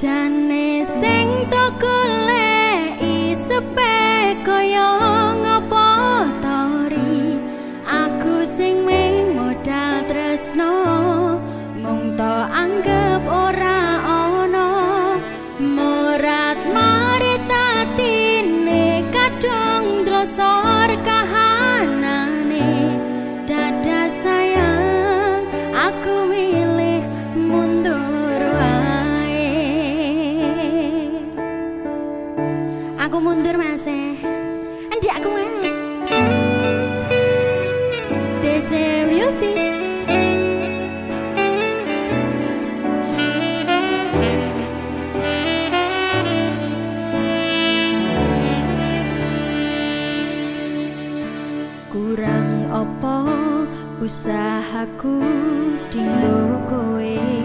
jane sing tokoleki sepe kaya ngopo tori? Aku sing meng modal tresno mung to anggap ora Sari Kurang apa usahaku dinggo kowe.